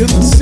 you